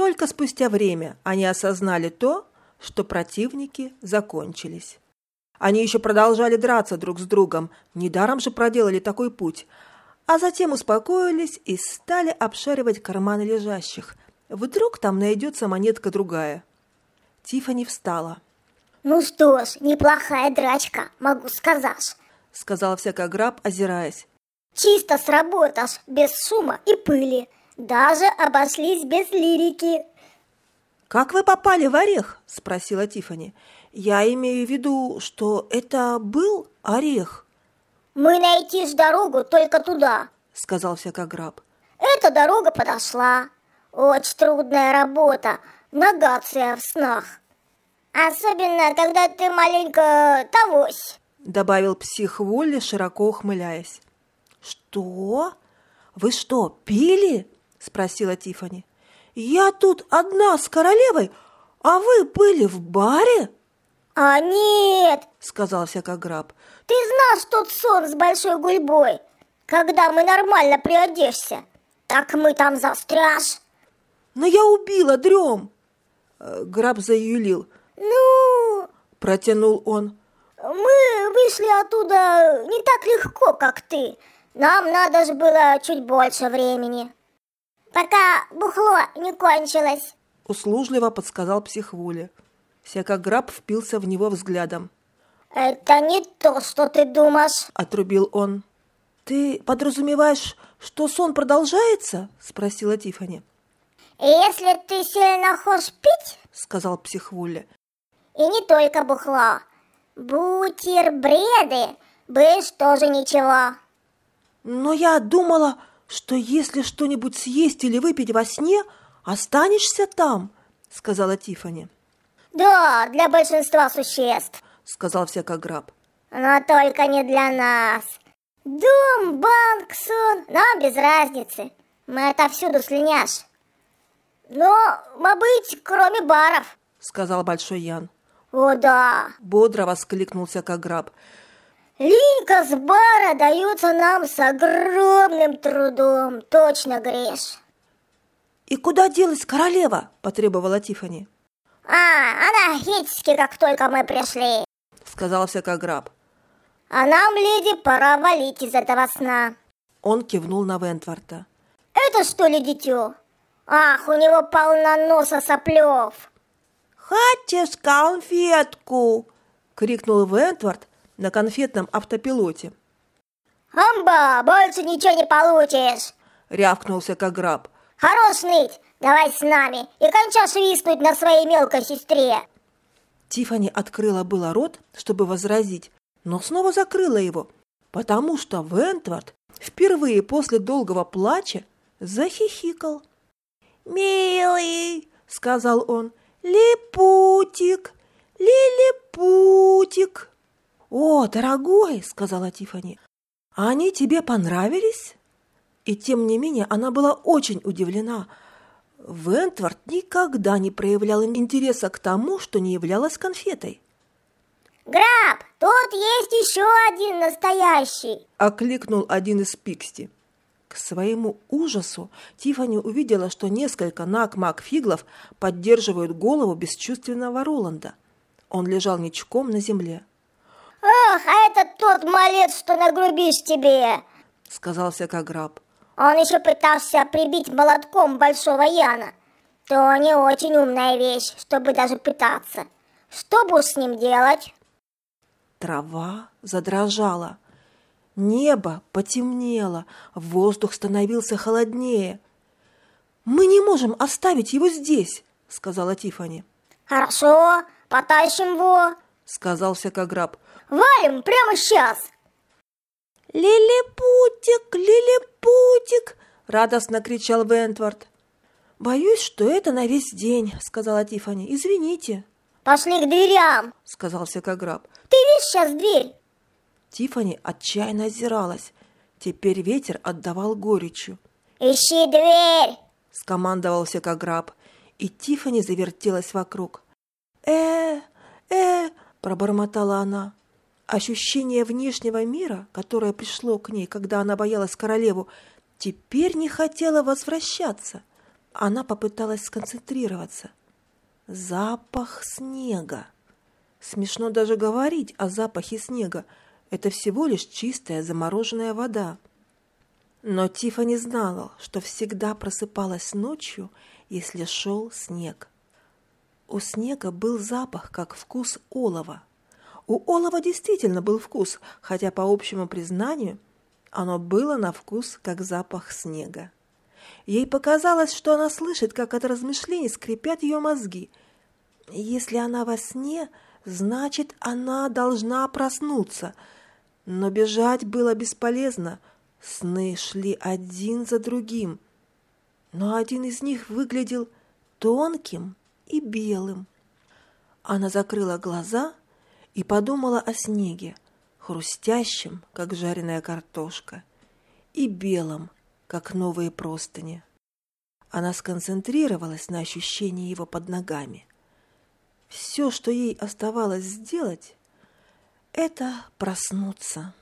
Только спустя время они осознали то, что противники закончились. Они еще продолжали драться друг с другом, недаром же проделали такой путь, а затем успокоились и стали обшаривать карманы лежащих. Вдруг там найдется монетка другая. Тифани встала. «Ну что ж, неплохая драчка, могу сказать», — сказал всякограб, озираясь. «Чисто сработаешь, без шума и пыли. Даже обошлись без лирики». «Как вы попали в орех?» – спросила Тифани. «Я имею в виду, что это был орех». «Мы найти ж дорогу только туда», – сказал всякограб. «Эта дорога подошла. Очень трудная работа, нагация в снах. Особенно, когда ты маленько тогось», – добавил псих Волли, широко ухмыляясь. «Что? Вы что, пили?» – спросила Тифани. Я тут одна с королевой, а вы были в баре?» «А нет!» — сказал всякограб. «Ты знаешь тот сон с большой гульбой, когда мы нормально приодешься? Так мы там застряж!» «Но я убила дрем!» э, Граб заюлил. «Ну...» — протянул он. «Мы вышли оттуда не так легко, как ты. Нам надо же было чуть больше времени» пока бухло не кончилось. Услужливо подсказал психвуля. Всякограб впился в него взглядом. «Это не то, что ты думаешь», — отрубил он. «Ты подразумеваешь, что сон продолжается?» — спросила Тифани. «Если ты сильно хочешь пить», — сказал психвуля. «И не только бухло. Бутербреды, бышь тоже ничего». «Но я думала, что если что-нибудь съесть или выпить во сне, останешься там, сказала Тифани. Да, для большинства существ, сказал всякограб. Но только не для нас. Дом, банк, сон, нам без разницы. Мы отовсюду слиняш. Но, быть, кроме баров, сказал Большой Ян. О да! Бодро воскликнул всякограб. Линька с бара дается нам с огромным трудом, точно греш. И куда делась королева? Потребовала Тифани. А, она хитски, как только мы пришли, сказал всякограб. А нам, леди, пора валить из этого сна. Он кивнул на Вентворта. Это что ли дитё? Ах, у него полна носа соплев. «Хочешь конфетку?» — крикнул Вентворт, на конфетном автопилоте. «Амба, больше ничего не получишь!» — рявкнулся Каграб. «Хорош ныть! Давай с нами и кончай свистнуть на своей мелкой сестре!» Тифани открыла было рот, чтобы возразить, но снова закрыла его, потому что Вентвард впервые после долгого плача захихикал. «Милый!» — сказал он. «Липутик! Лилипутик!» «О, дорогой!» — сказала Тифани. «А они тебе понравились?» И тем не менее она была очень удивлена. Вентвард никогда не проявлял интереса к тому, что не являлось конфетой. «Граб, тут есть еще один настоящий!» — окликнул один из Пиксти. К своему ужасу Тифани увидела, что несколько нак-мак-фиглов поддерживают голову бесчувственного Роланда. Он лежал ничком на земле. «Ах, а это тот малец, что нагрубишь тебе!» — сказал всякограб. Он еще пытался прибить молотком большого Яна. То не очень умная вещь, чтобы даже пытаться. Что будешь с ним делать? Трава задрожала. Небо потемнело, воздух становился холоднее. «Мы не можем оставить его здесь», — сказала Тифани. «Хорошо, потащим его», — сказал всякограб. Валим прямо сейчас!» «Лилипутик, лилипутик!» — радостно кричал Вентвард. «Боюсь, что это на весь день», — сказала Тифани. «Извините». «Пошли к дверям», — сказал Секограб. «Ты видишь сейчас дверь?» Тифани отчаянно озиралась. Теперь ветер отдавал горечью. «Ищи дверь!» — скомандовал Секограб. И Тифани завертелась вокруг. «Э, э!» — пробормотала она. Ощущение внешнего мира, которое пришло к ней, когда она боялась королеву, теперь не хотело возвращаться. Она попыталась сконцентрироваться. Запах снега. Смешно даже говорить о запахе снега. Это всего лишь чистая замороженная вода. Но Тиффани знала, что всегда просыпалась ночью, если шел снег. У снега был запах, как вкус олова. У олова действительно был вкус, хотя, по общему признанию, оно было на вкус, как запах снега. Ей показалось, что она слышит, как от размышлений скрипят ее мозги. Если она во сне, значит, она должна проснуться. Но бежать было бесполезно. Сны шли один за другим. Но один из них выглядел тонким и белым. Она закрыла глаза и подумала о снеге, хрустящем, как жареная картошка, и белом, как новые простыни. Она сконцентрировалась на ощущении его под ногами. Все, что ей оставалось сделать, это проснуться.